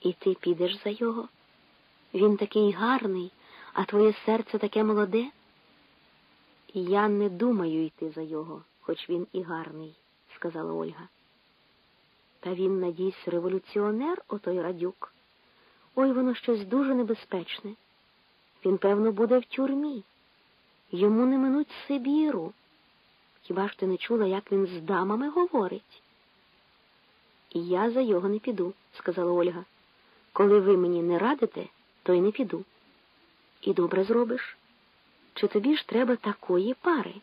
І ти підеш за його? Він такий гарний, а твоє серце таке молоде? Я не думаю йти за його, хоч він і гарний, сказала Ольга. Та він, надійсь, революціонер, отой радюк. Ой, воно щось дуже небезпечне. Він, певно, буде в тюрмі. Йому не минуть Сибіру. Хіба ж ти не чула, як він з дамами говорить? Я за його не піду, сказала Ольга. Коли ви мені не радите, то й не піду. І добре зробиш. Чи тобі ж треба такої пари?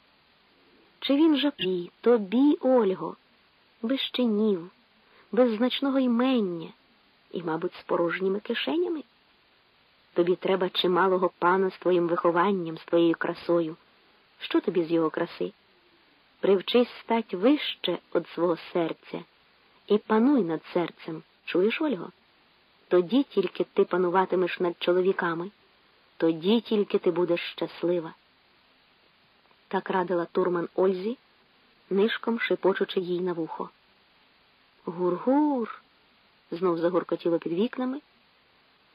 Чи він же тобі, тобі, Ольго, без чинів, без значного ймення і, мабуть, з порожніми кишенями? Тобі треба чималого пана з твоїм вихованням, з твоєю красою. Що тобі з його краси? Привчись стать вище від свого серця і пануй над серцем, чуєш, Ольго? Тоді тільки ти пануватимеш над чоловіками, тоді тільки ти будеш щаслива. Так радила турман Ользі, нишком шепочучи їй на вухо. Гур-гур. знов загуркотіло під вікнами,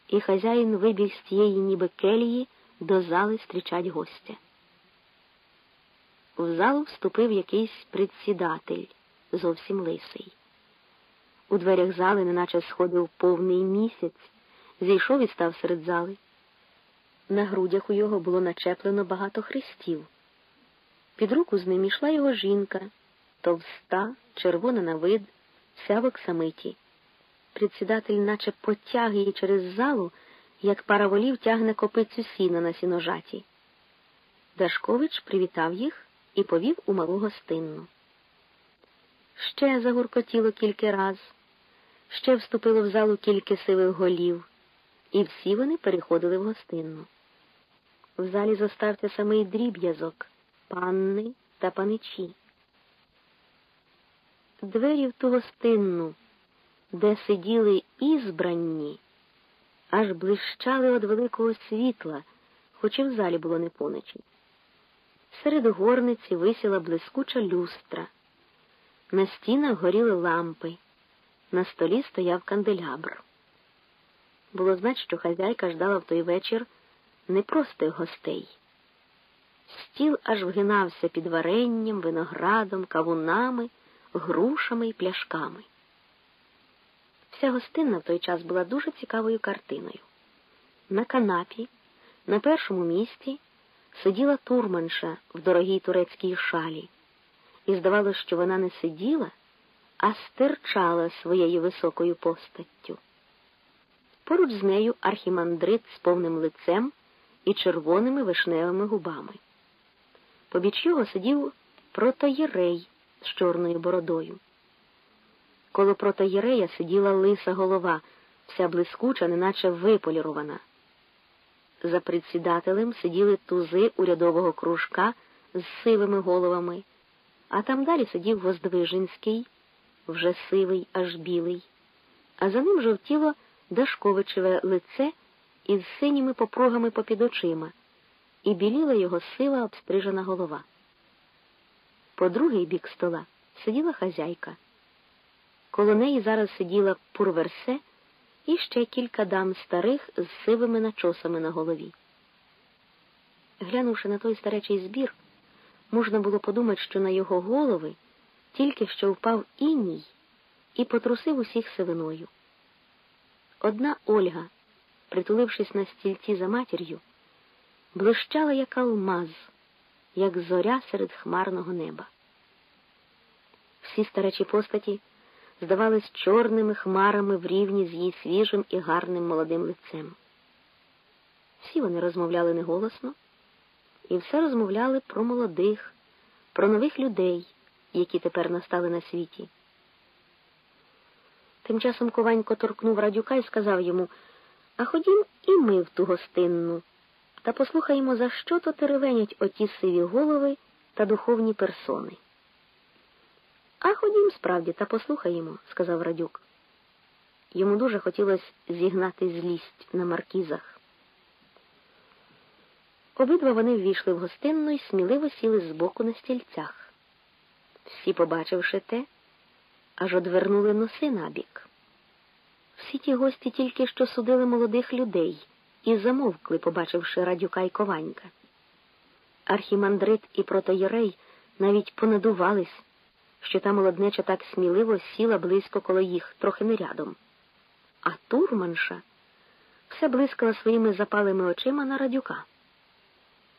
і хазяїн вибіг з тієї ніби келії до зали зустрічать гостя. В залу вступив якийсь предсідатель, зовсім лисий. У дверях зали, неначе сходив повний місяць, зійшов і став серед зали. На грудях у його було начеплено багато хрестів. Під руку з ним ішла його жінка, товста, червона на вид, вся в оксамиті. Предсідатель наче потяг її через залу, як параволів тягне копицю сіна на сіножаті. Дашкович привітав їх і повів у малу гостинну. Ще загуркотіло кілька раз, ще вступило в залу кілька сивих голів, і всі вони переходили в гостинну. В залі зостався самий дріб'язок, панни та паничі. Двері в ту гостинну, де сиділи ізбранні, аж блищали від великого світла, хоч і в залі було не поночі. Серед горниці висіла блискуча люстра. На стінах горіли лампи, на столі стояв канделябр. Було знать, що хазяйка ждала в той вечір непростих гостей. Стіл аж вгинався під варенням, виноградом, кавунами, грушами і пляшками. Вся гостинна в той час була дуже цікавою картиною. На канапі, на першому місці, сиділа турманша в дорогій турецькій шалі, і здавалося, що вона не сиділа, а стирчала своєю високою постаттю. Поруч з нею архімандрит з повним лицем і червоними вишневими губами. Побіч його сидів протоєрей з чорною бородою. Коло протоєрея сиділа лиса голова, вся блискуча, неначе виполірована. За предсідателем сиділи тузи урядового кружка з сивими головами, а там далі сидів Воздвиженський, вже сивий, аж білий, а за ним жовтіло Дашковичеве лице із синіми попругами попід очима, і біліла його сива обстрижена голова. По другий бік стола сиділа хазяйка. Коло неї зараз сиділа пурверсе і ще кілька дам старих з сивими начосами на голові. Глянувши на той старечий збір, можна було подумати, що на його голови тільки що впав іній і потрусив усіх сивиною. Одна Ольга, притулившись на стільці за матір'ю, блищала як алмаз, як зоря серед хмарного неба. Всі старечі постаті здавались чорними хмарами в рівні з її свіжим і гарним молодим лицем. Всі вони розмовляли неголосно і все розмовляли про молодих, про нових людей, які тепер настали на світі. Тим часом Кованько торкнув радюка і сказав йому А ходім і ми в ту гостинну, та послухаємо, за що то теревенять оті сиві голови та духовні персони. А ходім справді та послухаємо, сказав Радюк. Йому дуже хотілося зігнати злість на маркізах. Обидва вони ввійшли в гостинну і сміливо сіли збоку на стільцях. Всі, побачивши те, аж одвернули носи набік. Всі ті гості тільки що судили молодих людей і замовкли, побачивши радюка й кованька. Архімандрит і протоєрей навіть понадувались, що та молоднеча так сміливо сіла близько коло їх, трохи не рядом. А турманша все блискала своїми запалими очима на радюка.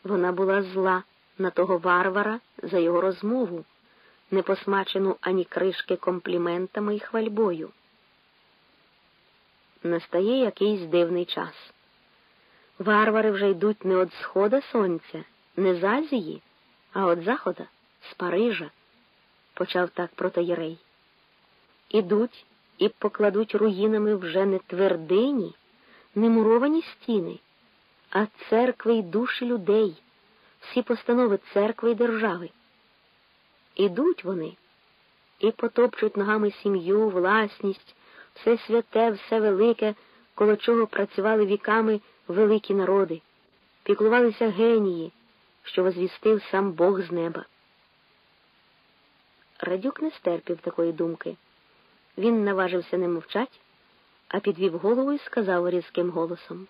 Вона була зла на того варвара за його розмову, не посмачену ані кришки компліментами і хвальбою. Настає якийсь дивний час. Варвари вже йдуть не від схода сонця, не з Азії, а від захода, з Парижа, почав так протоєрей. Ідуть і покладуть руїнами вже не твердині, не муровані стіни, а церкви й душі людей, всі постанови церкви й держави. Ідуть вони і потопчуть ногами сім'ю, власність, все святе, все велике, коло чого працювали віками великі народи, піклувалися генії, що возвістив сам Бог з неба. Радюк не стерпів такої думки. Він наважився не мовчать, а підвів голову і сказав різким голосом.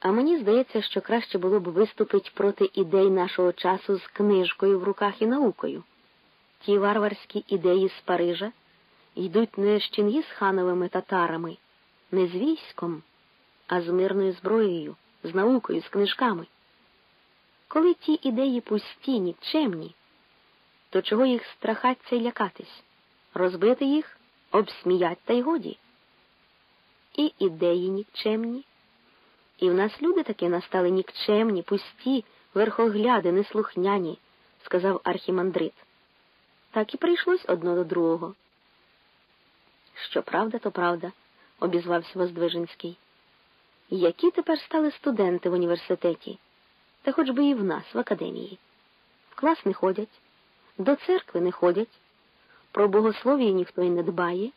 А мені здається, що краще було б виступити проти ідей нашого часу з книжкою в руках і наукою. Ті варварські ідеї з Парижа йдуть не з Чингісхановими татарами, не з військом, а з мирною зброєю, з наукою, з книжками. Коли ті ідеї пусті, нікчемні, то чого їх страхаться й лякатись, розбити їх, обсміять та й годі. І ідеї нікчемні, і в нас люди таки настали нікчемні, пусті, верхогляди, неслухняні, сказав архімандрит. Так і прийшлось одно до другого. Що правда, то правда, обізвався Воздвиженський. Які тепер стали студенти в університеті, та хоч би і в нас, в академії. В клас не ходять, до церкви не ходять, про богослов'я ніхто й не дбає,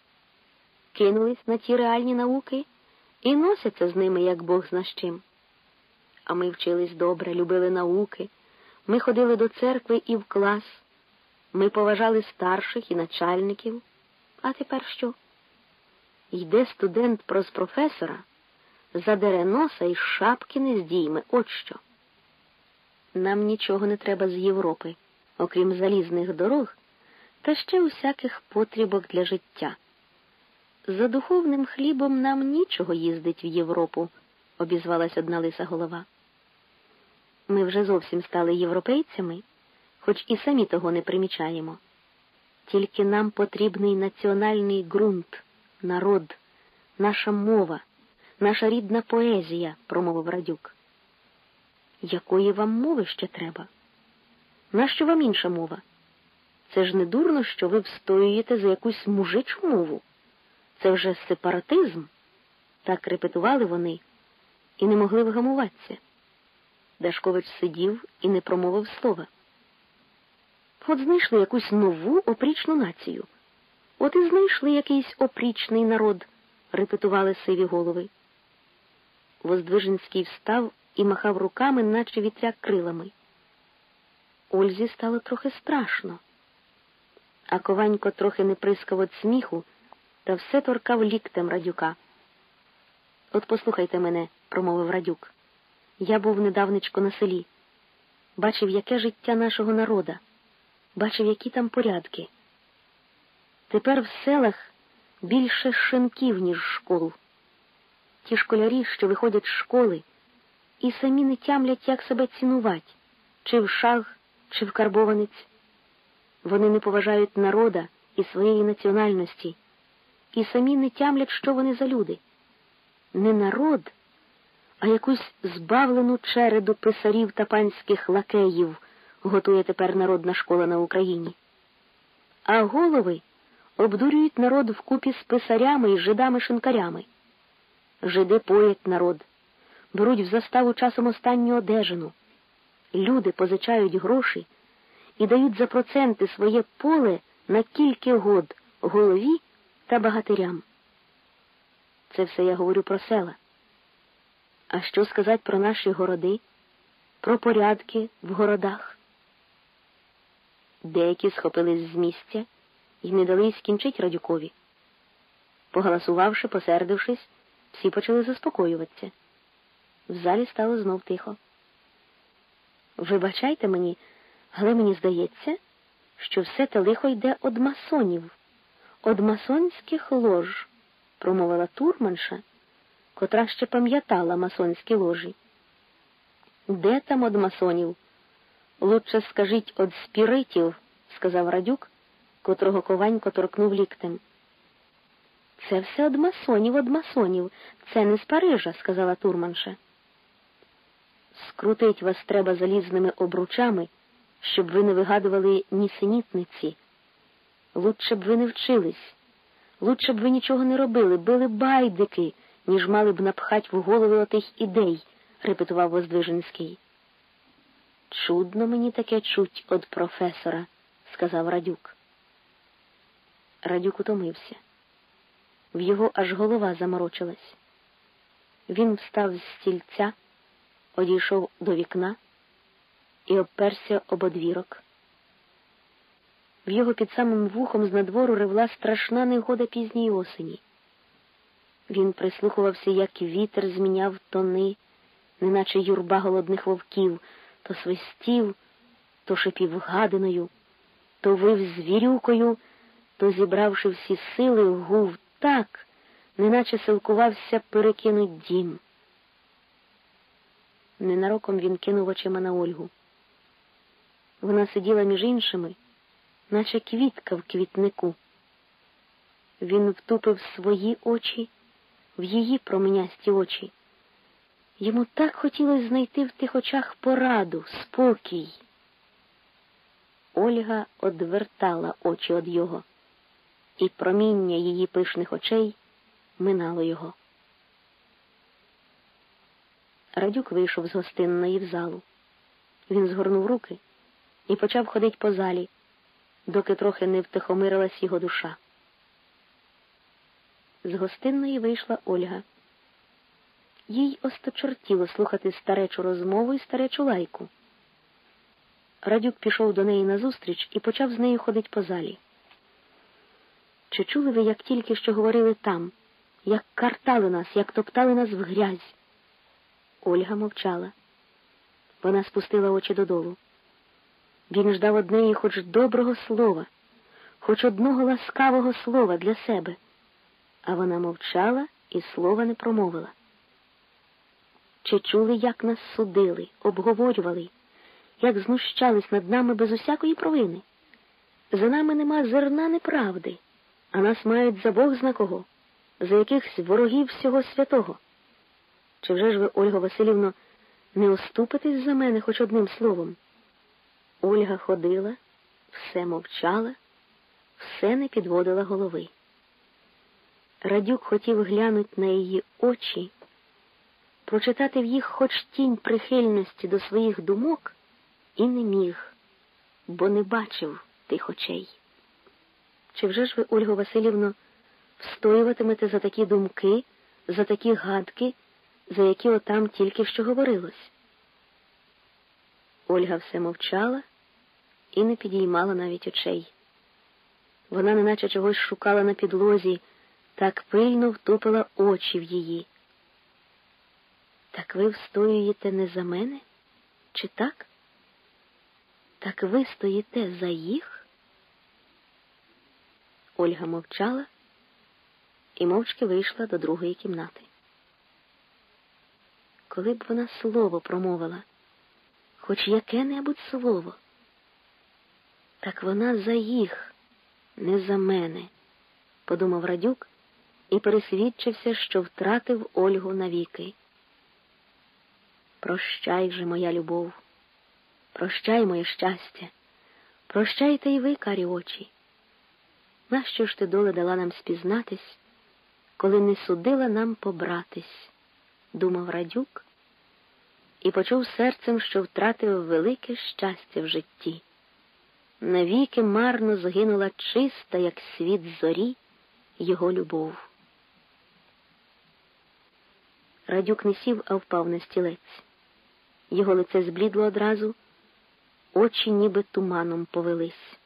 кинулись на ті реальні науки і носяться з ними, як Бог зна з чим. А ми вчились добре, любили науки, ми ходили до церкви і в клас, ми поважали старших і начальників. А тепер що? Йде студент проз професора, задере носа і шапки не здійме. От що. Нам нічого не треба з Європи, окрім залізних дорог та ще усяких потрібок для життя. За духовним хлібом нам нічого їздить в Європу, обізвалась одна лиса голова. Ми вже зовсім стали європейцями, хоч і самі того не примічаємо. Тільки нам потрібний національний ґрунт, народ, наша мова, наша рідна поезія, промовив Радюк. Якої вам мови ще треба? Нащо вам інша мова? Це ж не дурно, що ви встоюєте за якусь мужичу мову. Це вже сепаратизм. Так репетували вони і не могли вгамуватися. Дашкович сидів і не промовив слова. От знайшли якусь нову опрічну націю. От і знайшли якийсь опрічний народ, репетували сиві голови. Воздвиженський встав і махав руками, наче вітряк крилами. Ользі стало трохи страшно, а Кованько трохи не прискав від сміху та все торкав ліктем радюка. От послухайте мене, промовив радюк. Я був недавничко на селі, бачив, яке життя нашого народа, бачив, які там порядки. Тепер в селах більше шинків, ніж школ. Ті школярі, що виходять з школи, і самі не тямлять, як себе цінувати, чи в шаг, чи в карбованець. Вони не поважають народа і своєї національності, і самі не тямлять, що вони за люди. Не народ, а якусь збавлену череду писарів та панських лакеїв готує тепер народна школа на Україні. А голови обдурюють народ вкупі з писарями і жидами-шинкарями. Жиди поять народ, беруть в заставу часом останню одежину. Люди позичають гроші і дають за проценти своє поле на кілька год голові та багатирям. Це все я говорю про села. А що сказати про наші городи, про порядки в городах? Деякі схопились з місця і не дали скінчить радюкові. Погаласувавши, посердившись, всі почали заспокоюватися. В залі стало знов тихо. Вибачайте мені, але мені здається, що все те лихо йде од масонів, од масонських лож, промовила турманша, котра ще пам'ятала масонські ложі. Де там од масонів? Лучше скажіть од спіритів, сказав Радюк, котрого кованько торкнув ліктем. Це все од масонів, од масонів. Це не з Парижа, сказала турманша. Скрутить вас треба залізними обручами, щоб ви не вигадували нісенітниці. Лучше б ви не вчились, лучше б ви нічого не робили, били байдики, ніж мали б напхать в голови отих ідей, репетував Воздвиженський. Чудно мені таке чуть од професора, сказав Радюк. Радюк утомився. В його аж голова заморочилась. Він встав з стільця, одійшов до вікна і обперся об одвірок. В його під самим вухом з надвору ревла страшна негода пізньої осені. Він прислухувався, як вітер зміняв тони, неначе юрба голодних вовків, то свистів, то шипів гадиною, то вив звірюкою, то, зібравши всі сили, гув так, неначе силкувався перекинуть дім. Ненароком він кинув очима на Ольгу. Вона сиділа між іншими, наче квітка в квітнику. Він втупив свої очі в її променясті очі. Йому так хотілося знайти в тих очах пораду, спокій. Ольга одвертала очі від його і проміння її пишних очей минало його. Радюк вийшов з гостинної в залу. Він згорнув руки і почав ходити по залі, доки трохи не втихомирилась його душа. З гостинної вийшла Ольга. Їй осточортіло слухати старечу розмову і старечу лайку. Радюк пішов до неї назустріч і почав з нею ходити по залі. Чи чули ви, як тільки що говорили там, як картали нас, як топтали нас в грязь? Ольга мовчала. Вона спустила очі додолу. Він ждав од неї хоч доброго слова, хоч одного ласкавого слова для себе, а вона мовчала і слова не промовила. Чи чули, як нас судили, обговорювали, як знущались над нами без усякої провини? За нами нема зерна неправди а нас мають за Бог зна кого, за якихось ворогів всього святого. Чи вже ж ви, Ольга Васильівно, не оступитесь за мене хоч одним словом? Ольга ходила, все мовчала, все не підводила голови. Радюк хотів глянути на її очі, прочитати в їх хоч тінь прихильності до своїх думок, і не міг, бо не бачив тих очей. Чи вже ж ви, Ольго Васильівно, встоюватимете за такі думки, за такі гадки, за які отам тільки що говорилось? Ольга все мовчала і не підіймала навіть очей. Вона неначе чогось шукала на підлозі, так пильно втупила очі в її. Так ви встоюєте не за мене? Чи так? Так ви стоїте за їх? Ольга мовчала і мовчки вийшла до другої кімнати. Коли б вона слово промовила, хоч яке-небудь слово, так вона за їх, не за мене, подумав Радюк і пересвідчився, що втратив Ольгу навіки. Прощай же, моя любов, прощай моє щастя, прощайте і ви, карі очі. Нащо ж ти доля дала нам спізнатись, коли не судила нам побратись, думав Радюк і почув серцем, що втратив велике щастя в житті. Навіки марно згинула чиста, як світ зорі, його любов. Радюк не сів, а впав на стілець. Його лице зблідло одразу, очі ніби туманом повелись.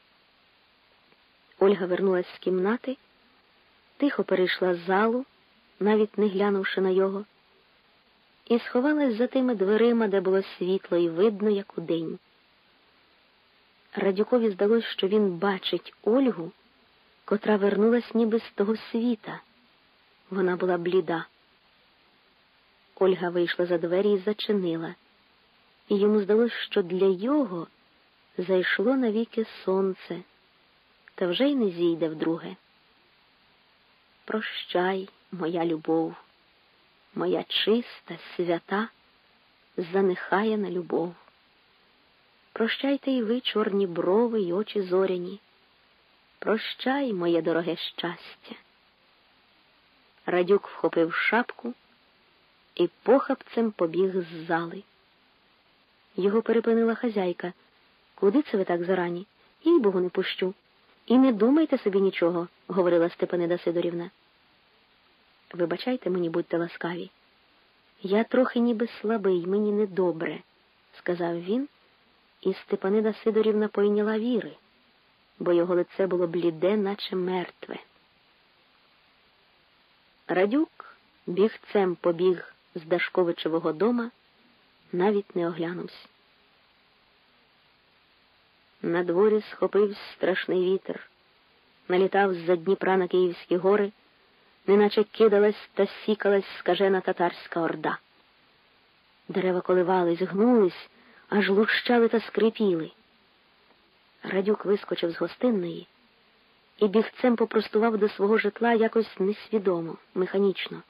Ольга вернулась з кімнати тихо перейшла з залу, навіть не глянувши на його, і сховалась за тими дверима, де було світло і видно, як удень. Радюкові здалось, що він бачить Ольгу, котра вернулась ніби з того світа. Вона була бліда. Ольга вийшла за двері і зачинила, і йому здалось, що для його зайшло навіки сонце, та вже й не зійде вдруге. Прощай, моя любов, моя чиста, свята, занехає на любов. Прощайте і ви, чорні брови й очі зоряні. Прощай, моє дороге щастя. Радюк вхопив шапку і похапцем побіг з зали. Його перепинила хазяйка. Куди це ви так зарані? Їй богу не пущу. І не думайте собі нічого, говорила Степанида Сидорівна. Вибачайте мені, будьте ласкаві. Я трохи ніби слабий, мені недобре, сказав він, і Степанида Сидорівна пойняла віри, бо його лице було бліде, наче мертве. Радюк бігцем побіг з Дашковичевого дома, навіть не оглянувся. На дворі схопився страшний вітер, налітав з-за Дніпра на Київські гори, неначе кидалась та сікалась скажена татарська орда. Дерева коливались, гнулись, аж лущали та скрипіли. Радюк вискочив з гостинної і бігцем попростував до свого житла якось несвідомо, механічно.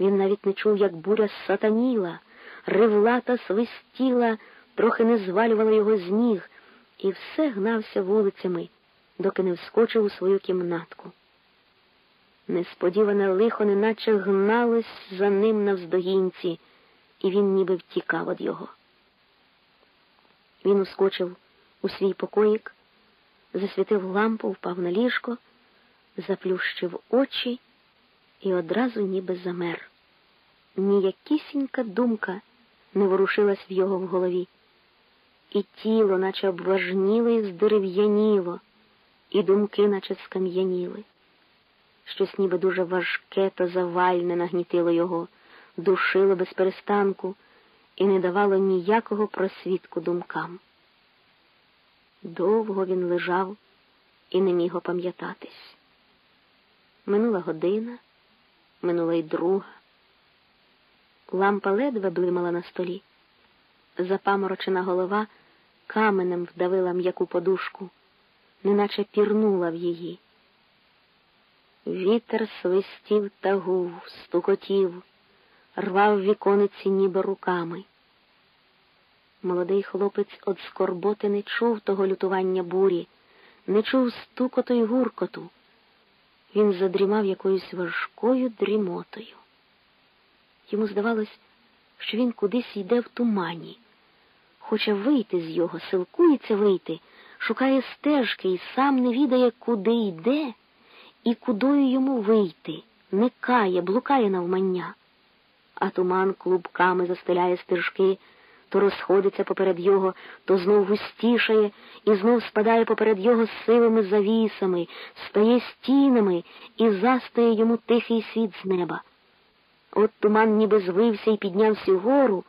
Він навіть не чув, як буря сатаніла, ривла та свистіла, трохи не звалювала його з ніг, і все гнався вулицями, доки не вскочив у свою кімнатку. Несподіване лихо неначе гналось за ним навздогінці, і він ніби втікав від його. Він ускочив у свій покоїк, засвітив лампу, впав на ліжко, заплющив очі і одразу ніби замер. Ніякісінька думка не ворушилась в його в голові, і тіло, наче обважніло і здерев'яніло, і думки, наче скам'яніли. Щось ніби дуже важке та завальне нагнітило його, душило без перестанку і не давало ніякого просвітку думкам. Довго він лежав і не міг опам'ятатись. Минула година, минула й друга. Лампа ледве блимала на столі. Запаморочена голова каменем вдавила м'яку подушку, неначе пірнула в її. Вітер свистів та гув, стукотів, рвав вікониці ніби руками. Молодий хлопець од скорботи не чув того лютування бурі, не чув стукоту й гуркоту. Він задрімав якоюсь важкою дрімотою. Йому здавалось, що він кудись йде в тумані, хоче вийти з його, силкується вийти, шукає стежки і сам не відає, куди йде і кудою йому вийти, никає, блукає навмання, а туман клубками застеляє стежки то розходиться поперед його, то знов густішає і знов спадає поперед його сивими завісами, стає стінами і застає йому тихий світ з неба. От туман ніби звився і піднявся вгору,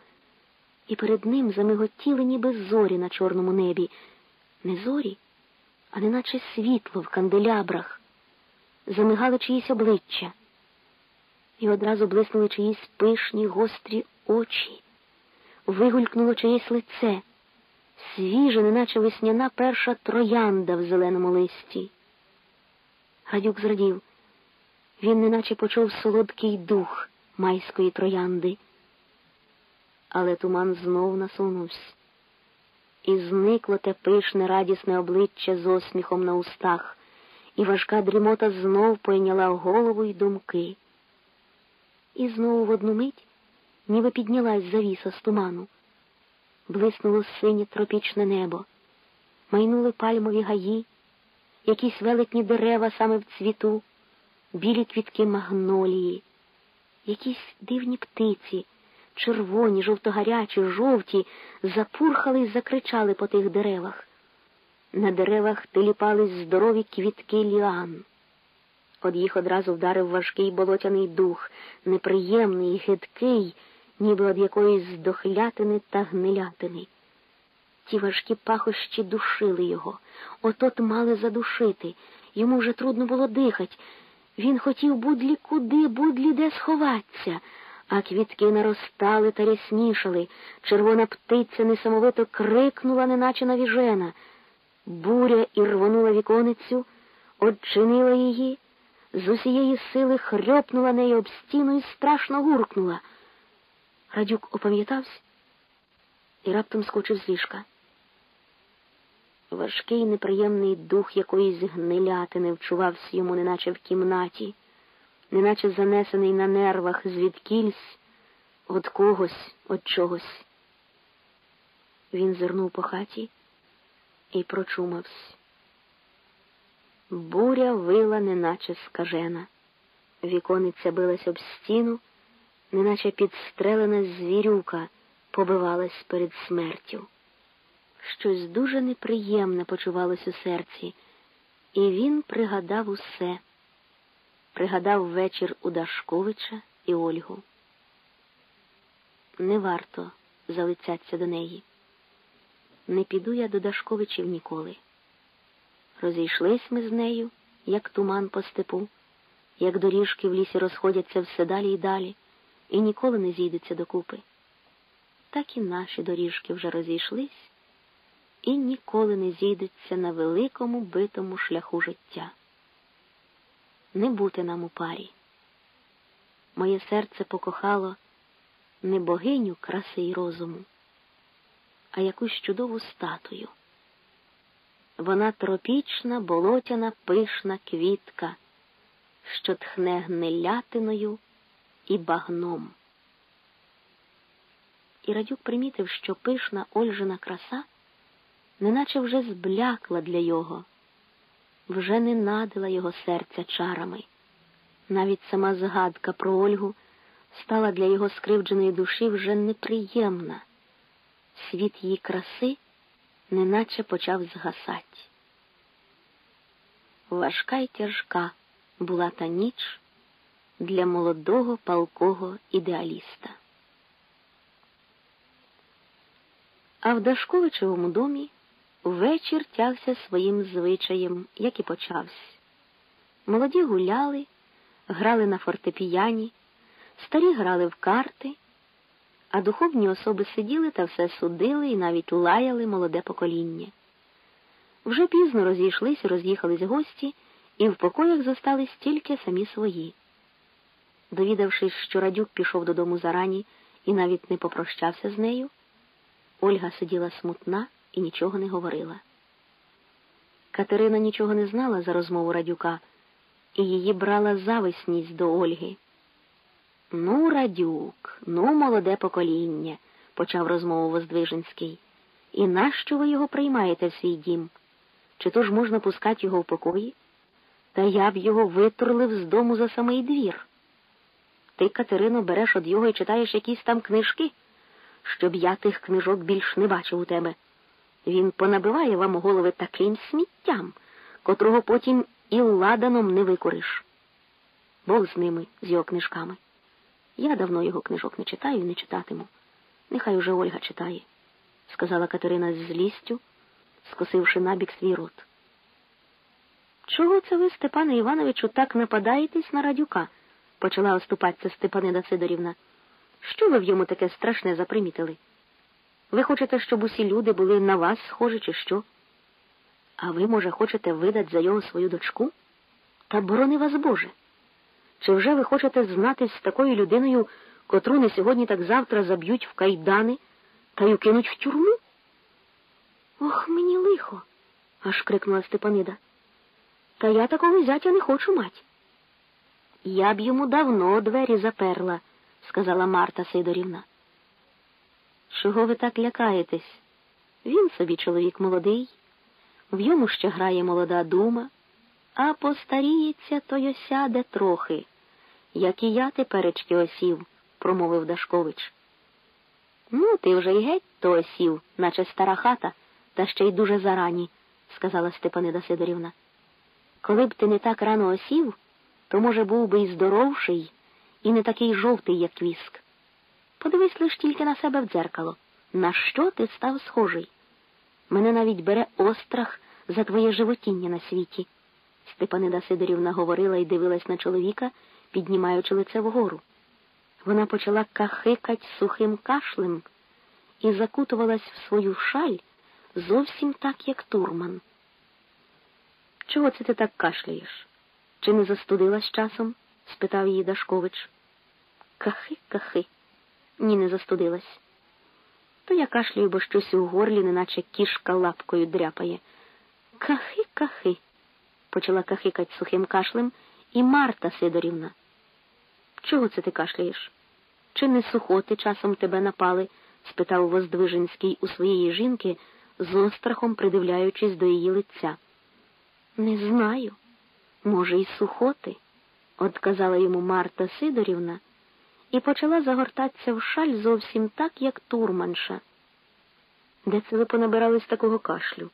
і перед ним замиготіли ніби зорі на чорному небі. Не зорі, а неначе світло в канделябрах. Замигали чиїсь обличчя, і одразу блиснули чиїсь пишні гострі очі вигулькнуло чиєсь лице, свіже, неначе весняна перша троянда в зеленому листі. Гадюк зрадів. Він неначе почув солодкий дух майської троянди. Але туман знов насунувся, і зникло те пишне радісне обличчя з осміхом на устах, і важка дрімота знов пойняла голову й думки. І знову в одну мить ніби піднялась завіса з туману. Блиснуло синє тропічне небо, майнули пальмові гаї, якісь велетні дерева саме в цвіту, білі квітки магнолії, якісь дивні птиці, червоні, жовтогарячі, жовті, запурхали й закричали по тих деревах. На деревах теліпались здорові квітки ліан, Од їх одразу вдарив важкий болотяний дух, неприємний, гидкий, ніби од якоїсь здохлятини та гнилятини. Ті важкі пахощі душили його, отот мали задушити. Йому вже трудно було дихать. Він хотів будлі куди, будлі де сховатися, а квітки наростали та ряснішали. Червона птиця несамовито крикнула, неначе навіжена. Буря і рвонула віконицю, odчинила її, з усієї сили хрьопнула нею об стіну і страшно гуркнула. Радюк опам'ятався і раптом скочив з ліжка. Важкий неприємний дух якоїсь гнилятини вчувався йому, неначе в кімнаті, неначе занесений на нервах звідкільсь, від когось, від чогось. Він зирнув по хаті і прочумався. Буря вила, неначе скажена. Вікониця билась об стіну, неначе підстрелена звірюка побивалась перед смертю. Щось дуже неприємне почувалось у серці, і він пригадав усе, пригадав вечір у Дашковича і Ольгу. Не варто залицяться до неї. Не піду я до Дашковичів ніколи. Розійшлись ми з нею, як туман по степу, як доріжки в лісі розходяться все далі і далі, і ніколи не зійдуться докупи. Так і наші доріжки вже розійшлись і ніколи не зійдуться на великому битому шляху життя. Не бути нам у парі. Моє серце покохало не богиню краси й розуму, а якусь чудову статую. Вона тропічна, болотяна, пишна квітка, що тхне гнилятиною і багном. І Радюк примітив, що пишна Ольжина краса неначе вже зблякла для його, вже не надила його серця чарами. Навіть сама згадка про Ольгу стала для його скривдженої душі вже неприємна. Світ її краси неначе почав згасати. Важка й тяжка була та ніч для молодого палкого ідеаліста. А в Дашковичевому домі вечір тягся своїм звичаєм, як і почався. Молоді гуляли, грали на фортепіяні, старі грали в карти а духовні особи сиділи та все судили і навіть лаяли молоде покоління. Вже пізно розійшлись роз'їхались гості, і в покоях зостались тільки самі свої. Довідавшись, що Радюк пішов додому зарані і навіть не попрощався з нею, Ольга сиділа смутна і нічого не говорила. Катерина нічого не знала за розмову Радюка, і її брала зависність до Ольги. Ну, Радюк, ну, молоде покоління, почав розмову Воздвиженський. І нащо ви його приймаєте в свій дім? Чи то ж можна пускати його в покої? Та я б його витурлив з дому за самий двір. Ти, Катерино, береш од його і читаєш якісь там книжки, щоб я тих книжок більш не бачив у тебе. Він понабиває вам голови таким сміттям, котрого потім і ладаном не викориш. Бог з ними, з його книжками. Я давно його книжок не читаю і не читатиму. Нехай уже Ольга читає, сказала Катерина з злістю, скосивши набік свій рот. Чого це ви, Степане Івановичу, так нападаєтесь на радюка? почала оступатися Степанида Сидорівна. Що ви в йому таке страшне запримітили? Ви хочете, щоб усі люди були на вас схожі, чи що? А ви, може, хочете видати за його свою дочку? Та борони вас Боже. Чи вже ви хочете знатись з такою людиною, котру не сьогодні, так завтра заб'ють в кайдани та й укинуть в тюрму? Ох, мені лихо, аж крикнула Степанида. Та я такого зятя не хочу мать. Я б йому давно двері заперла, сказала Марта Сидорівна. Чого ви так лякаєтесь? Він собі чоловік молодий, в йому ще грає молода дума а постаріється, то й осяде трохи, як і я теперечки осів, промовив Дашкович. Ну, ти вже й геть то осів, наче стара хата, та ще й дуже зарані, сказала Степанида Сидорівна. Коли б ти не так рано осів, то, може, був би і здоровший, і не такий жовтий, як віск. Подивись лиш тільки на себе в дзеркало. На що ти став схожий? Мене навіть бере острах за твоє животіння на світі. Степанида Сидорівна говорила і дивилась на чоловіка, піднімаючи лице вгору. Вона почала кахикать сухим кашлем і закутувалась в свою шаль зовсім так, як турман. Чого це ти так кашляєш? Чи не застудилась часом? спитав її Дашкович. Кахи, кахи. Ні, не застудилась. То я кашляю, бо щось у горлі, неначе кішка лапкою дряпає. Кахи, кахи, почала кахикать сухим кашлем і Марта Сидорівна. Чого це ти кашляєш? Чи не сухоти часом тебе напали? спитав Воздвиженський у своєї жінки, з острахом придивляючись до її лиця. Не знаю. Може, й сухоти, отказала йому Марта Сидорівна і почала загортатися в шаль зовсім так, як турманша. Де це ви понабирались такого кашлю?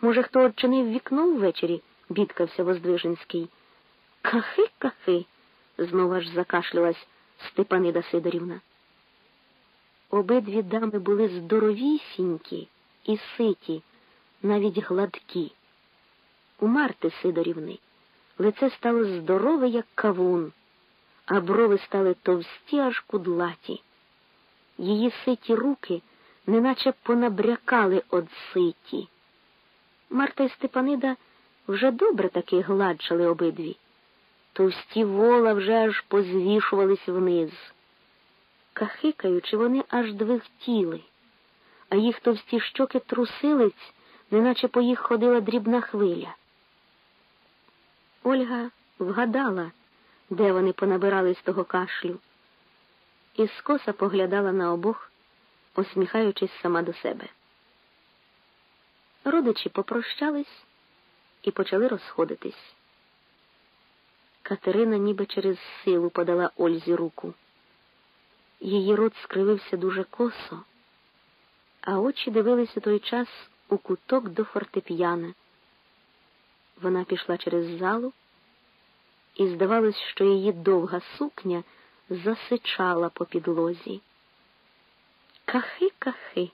Може, хто odчинив вікно ввечері? бідкався Воздвиженський. Кахи, кахи, знову аж закашлялась Степанида Сидорівна. Обидві дами були здоровісінькі і ситі, навіть гладкі. У Марти Сидорівни лице стало здорове, як кавун, а брови стали товсті, аж кудлаті. Її ситі руки неначе понабрякали од ситі. Марта і Степанида вже добре таки гладшали обидві. Товсті вола вже аж позвішувались вниз. Кахикаючи, вони аж двихтіли, а їх товсті щоки трусились, неначе по їх ходила дрібна хвиля. Ольга вгадала, де вони понабирали з того кашлю, і скоса поглядала на обох, усміхаючись сама до себе. Родичі попрощались і почали розходитись. Катерина ніби через силу подала Ользі руку. Її рот скривився дуже косо, а очі дивились у той час у куток до фортеп'яна. Вона пішла через залу, і здавалось, що її довга сукня засичала по підлозі. Кахи, кахи,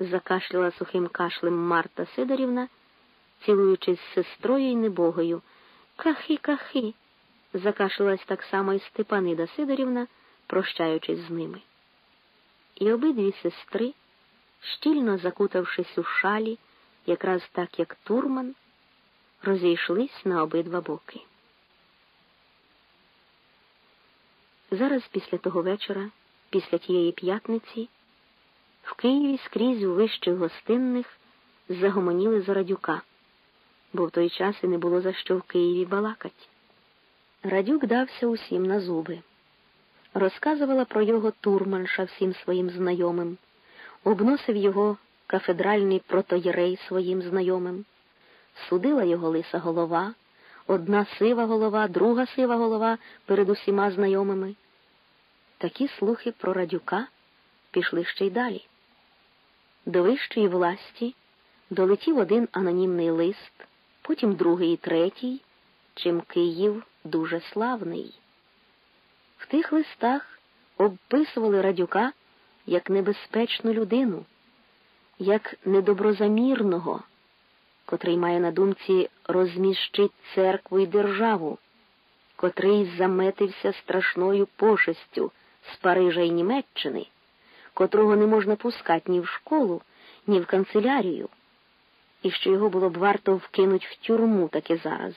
закашляла сухим кашлем Марта Сидорівна, цілуючись з сестрою й небогою. Кахи, кахи, закашлялась так само і Степанида Сидорівна, прощаючись з ними. І обидві сестри, щільно закутавшись у шалі, якраз так, як турман, розійшлись на обидва боки. Зараз, після того вечора, після тієї п'ятниці, в Києві скрізь у вищих гостинних загомоніли за радюка, бо в той час і не було за що в Києві балакать. Радюк дався усім на зуби, розказувала про його турманша всім своїм знайомим, обносив його кафедральний протоєрей своїм знайомим, судила його лиса голова, одна сива голова, друга сива голова перед усіма знайомими. Такі слухи про радюка пішли ще й далі. До вищої власті долетів один анонімний лист, потім другий і третій, чим Київ дуже славний. В тих листах обписували радюка як небезпечну людину, як недоброзамірного, котрий має на думці розміщить церкву і державу, котрий заметився страшною пошестю з Парижа і Німеччини, котрого не можна пускати ні в школу, ні в канцелярію, і що його було б варто вкинуть в тюрму таки зараз.